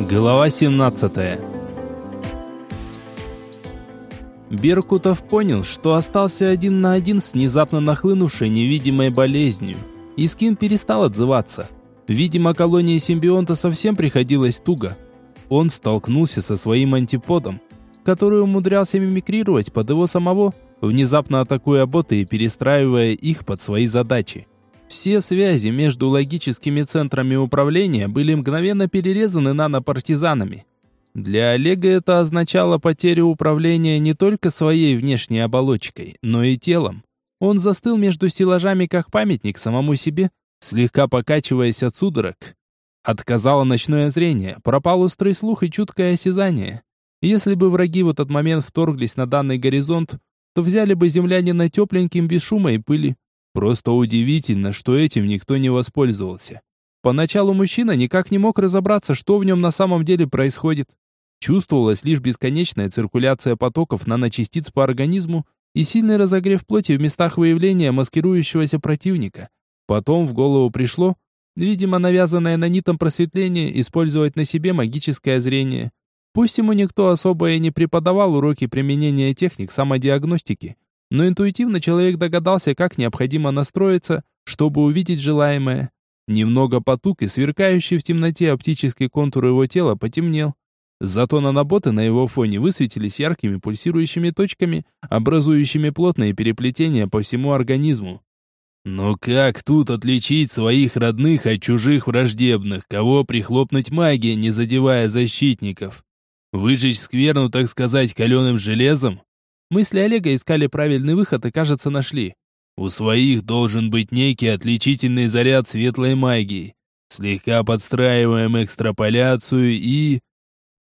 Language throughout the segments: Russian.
Глава 17 Беркутов понял, что остался один на один с внезапно нахлынувшей невидимой болезнью. Искин перестал отзываться. Видимо, колонии симбионта совсем приходилось туго. Он столкнулся со своим антиподом, который умудрялся мимикрировать под его самого, внезапно атакуя боты и перестраивая их под свои задачи. Все связи между логическими центрами управления были мгновенно перерезаны нанопартизанами. Для Олега это означало потерю управления не только своей внешней оболочкой, но и телом. Он застыл между стеллажами как памятник самому себе, слегка покачиваясь от судорог. Отказало ночное зрение, пропал острый слух и чуткое осязание. Если бы враги в этот момент вторглись на данный горизонт, то взяли бы землянина тепленьким без шума и пыли. Просто удивительно, что этим никто не воспользовался. Поначалу мужчина никак не мог разобраться, что в нем на самом деле происходит. Чувствовалась лишь бесконечная циркуляция потоков наночастиц по организму и сильный разогрев плоти в местах выявления маскирующегося противника. Потом в голову пришло, видимо, навязанное нанитом просветление, использовать на себе магическое зрение. Пусть ему никто особо и не преподавал уроки применения техник самодиагностики, но интуитивно человек догадался, как необходимо настроиться, чтобы увидеть желаемое. Немного потуг, и сверкающий в темноте оптический контур его тела потемнел. Зато наноботы на его фоне высветились яркими пульсирующими точками, образующими плотные переплетения по всему организму. Но как тут отличить своих родных от чужих враждебных, кого прихлопнуть магией, не задевая защитников? Выжечь скверну, так сказать, каленым железом? Мысли Олега искали правильный выход и, кажется, нашли. У своих должен быть некий отличительный заряд светлой магии. Слегка подстраиваем экстраполяцию и...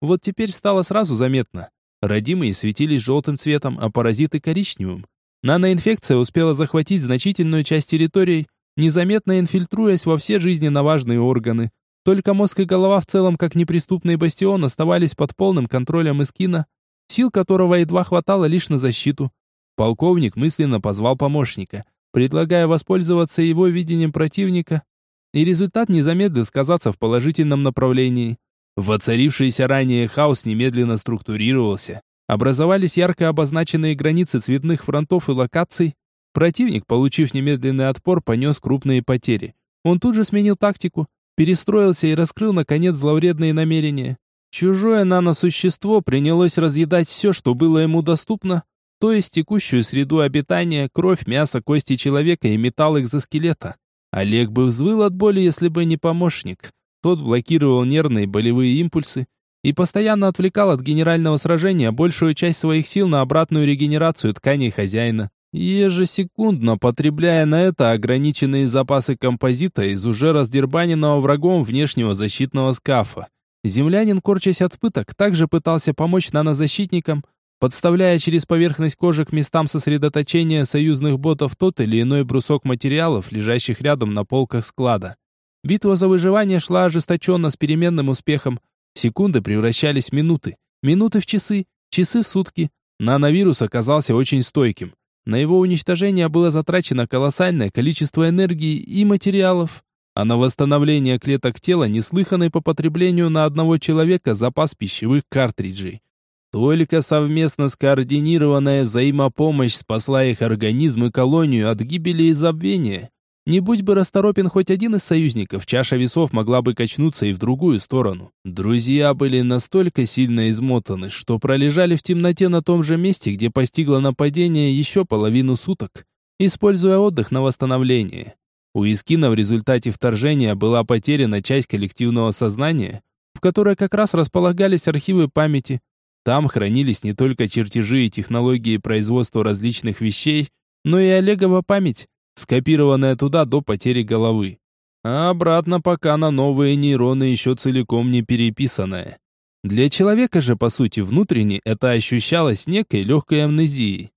Вот теперь стало сразу заметно. Родимые светились желтым цветом, а паразиты коричневым. Наноинфекция успела захватить значительную часть территорий, незаметно инфильтруясь во все жизненно важные органы. Только мозг и голова в целом, как неприступный бастион, оставались под полным контролем Искина, сил которого едва хватало лишь на защиту. Полковник мысленно позвал помощника, предлагая воспользоваться его видением противника, и результат не замедлил сказаться в положительном направлении. Воцарившийся ранее хаос немедленно структурировался. Образовались ярко обозначенные границы цветных фронтов и локаций. Противник, получив немедленный отпор, понес крупные потери. Он тут же сменил тактику, перестроился и раскрыл, наконец, зловредные намерения. Чужое наносущество принялось разъедать все, что было ему доступно, то есть текущую среду обитания, кровь, мясо, кости человека и металл экзоскелета. Олег бы взвыл от боли, если бы не помощник. Тот блокировал нервные болевые импульсы и постоянно отвлекал от генерального сражения большую часть своих сил на обратную регенерацию тканей хозяина, ежесекундно потребляя на это ограниченные запасы композита из уже раздербаненного врагом внешнего защитного скафа. Землянин, корчась от пыток, также пытался помочь нанозащитникам, подставляя через поверхность кожи к местам сосредоточения союзных ботов тот или иной брусок материалов, лежащих рядом на полках склада. Битва за выживание шла ожесточенно с переменным успехом. Секунды превращались в минуты, минуты в часы, часы в сутки. Нановирус оказался очень стойким. На его уничтожение было затрачено колоссальное количество энергии и материалов а на восстановление клеток тела неслыханный по потреблению на одного человека запас пищевых картриджей. Только совместно скоординированная взаимопомощь спасла их организм и колонию от гибели и забвения. Не будь бы расторопен хоть один из союзников, чаша весов могла бы качнуться и в другую сторону. Друзья были настолько сильно измотаны, что пролежали в темноте на том же месте, где постигло нападение еще половину суток, используя отдых на восстановление. У Искина в результате вторжения была потеряна часть коллективного сознания, в которой как раз располагались архивы памяти. Там хранились не только чертежи и технологии производства различных вещей, но и Олегова память, скопированная туда до потери головы. А обратно пока на новые нейроны еще целиком не переписанная. Для человека же, по сути, внутренне это ощущалось некой легкой амнезией.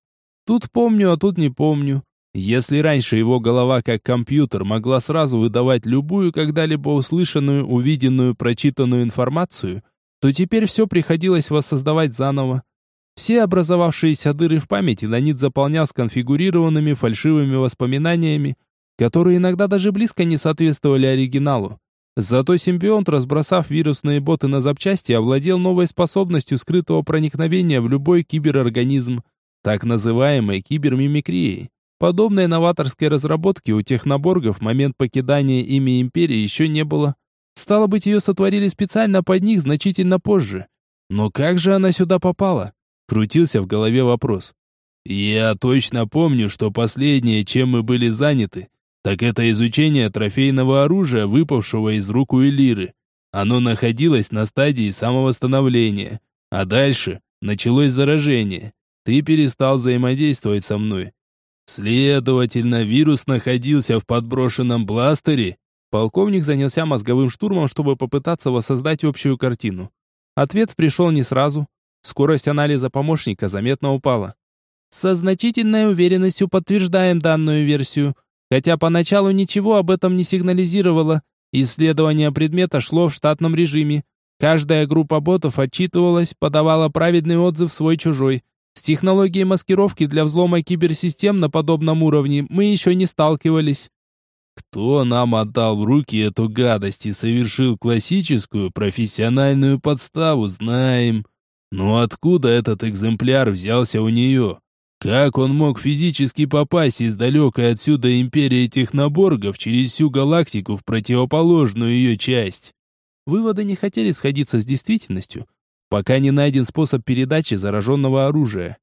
Тут помню, а тут не помню. Если раньше его голова как компьютер могла сразу выдавать любую когда-либо услышанную, увиденную, прочитанную информацию, то теперь все приходилось воссоздавать заново. Все образовавшиеся дыры в памяти Нанит заполнял сконфигурированными фальшивыми воспоминаниями, которые иногда даже близко не соответствовали оригиналу. Зато симбионт, разбросав вирусные боты на запчасти, овладел новой способностью скрытого проникновения в любой киберорганизм, так называемой кибермимикрией. Подобной новаторской разработки у техноборгов в момент покидания ими империи еще не было. Стало быть, ее сотворили специально под них значительно позже. Но как же она сюда попала? Крутился в голове вопрос. Я точно помню, что последнее, чем мы были заняты, так это изучение трофейного оружия, выпавшего из рук у Элиры. Оно находилось на стадии самовосстановления. А дальше началось заражение. Ты перестал взаимодействовать со мной. Следовательно, вирус находился в подброшенном бластере. Полковник занялся мозговым штурмом, чтобы попытаться воссоздать общую картину. Ответ пришел не сразу. Скорость анализа помощника заметно упала. Со значительной уверенностью подтверждаем данную версию, хотя поначалу ничего об этом не сигнализировало. Исследование предмета шло в штатном режиме. Каждая группа ботов отчитывалась, подавала праведный отзыв свой-чужой. С технологией маскировки для взлома киберсистем на подобном уровне мы еще не сталкивались. Кто нам отдал в руки эту гадость и совершил классическую профессиональную подставу, знаем. Но откуда этот экземпляр взялся у нее? Как он мог физически попасть из далекой отсюда империи техноборгов через всю галактику в противоположную ее часть? Выводы не хотели сходиться с действительностью, пока не найден способ передачи зараженного оружия.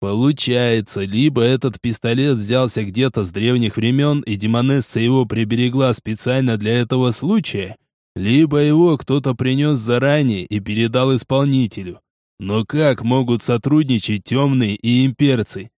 Получается, либо этот пистолет взялся где-то с древних времен, и Демонесса его приберегла специально для этого случая, либо его кто-то принес заранее и передал исполнителю. Но как могут сотрудничать темные и имперцы?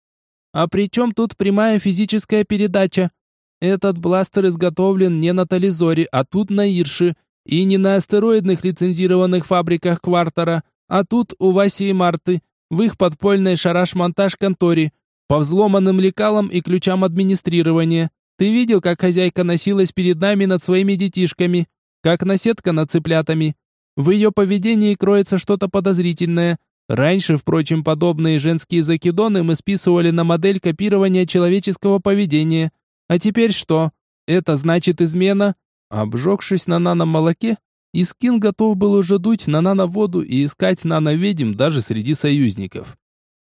А при чем тут прямая физическая передача? Этот бластер изготовлен не на Тализоре, а тут на Ирше, и не на астероидных лицензированных фабриках Квартера, а тут у Васи и Марты, в их подпольной шараш-монтаж-конторе, по взломанным лекалам и ключам администрирования. Ты видел, как хозяйка носилась перед нами над своими детишками, как наседка над цыплятами? В ее поведении кроется что-то подозрительное. Раньше, впрочем, подобные женские закидоны мы списывали на модель копирования человеческого поведения. А теперь что? Это значит измена? Обжегшись на наномолоке, Искин готов был уже дуть на нановоду и искать нановедем даже среди союзников.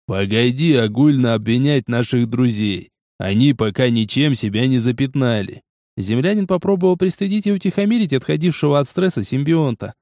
«Погоди огульно обвинять наших друзей. Они пока ничем себя не запятнали». Землянин попробовал пристыдить и утихомирить отходившего от стресса симбионта.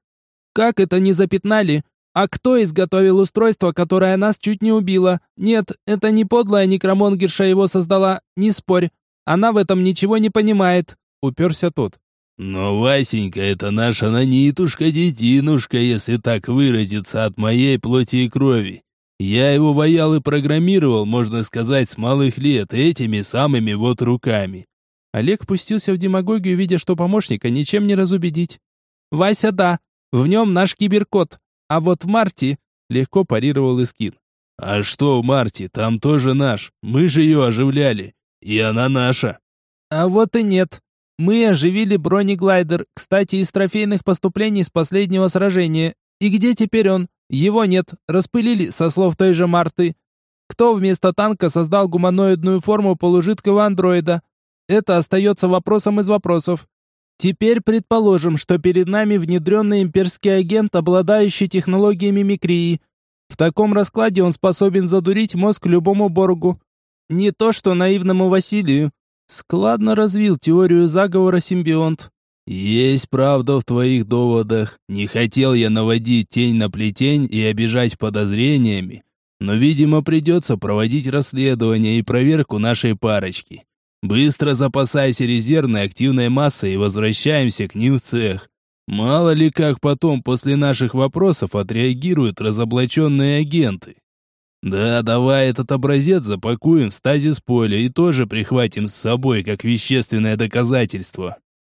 «Как это не запятнали? А кто изготовил устройство, которое нас чуть не убило? Нет, это не подлая некромонгерша его создала, не спорь. Она в этом ничего не понимает», — уперся тот. Но Васенька — это наша нанитушка-детинушка, если так выразиться, от моей плоти и крови. Я его воял и программировал, можно сказать, с малых лет, этими самыми вот руками. Олег пустился в демагогию, видя, что помощника ничем не разубедить. «Вася, да, в нем наш киберкот, а вот в Марте...» Легко парировал Искин. «А что в Марте? Там тоже наш. Мы же ее оживляли. И она наша». «А вот и нет. Мы оживили бронеглайдер, кстати, из трофейных поступлений с последнего сражения. И где теперь он? Его нет, распылили, со слов той же Марты. Кто вместо танка создал гуманоидную форму полужидкого андроида? Это остается вопросом из вопросов. Теперь предположим, что перед нами внедренный имперский агент, обладающий технологиями мимикрии. В таком раскладе он способен задурить мозг любому Боргу. Не то что наивному Василию. Складно развил теорию заговора симбионт. Есть правда в твоих доводах. Не хотел я наводить тень на плетень и обижать подозрениями, но, видимо, придется проводить расследование и проверку нашей парочки. Быстро запасайся резервной активной массой и возвращаемся к ним в цех. Мало ли как потом после наших вопросов отреагируют разоблаченные агенты. Да, давай этот образец запакуем в стазис поля и тоже прихватим с собой как вещественное доказательство.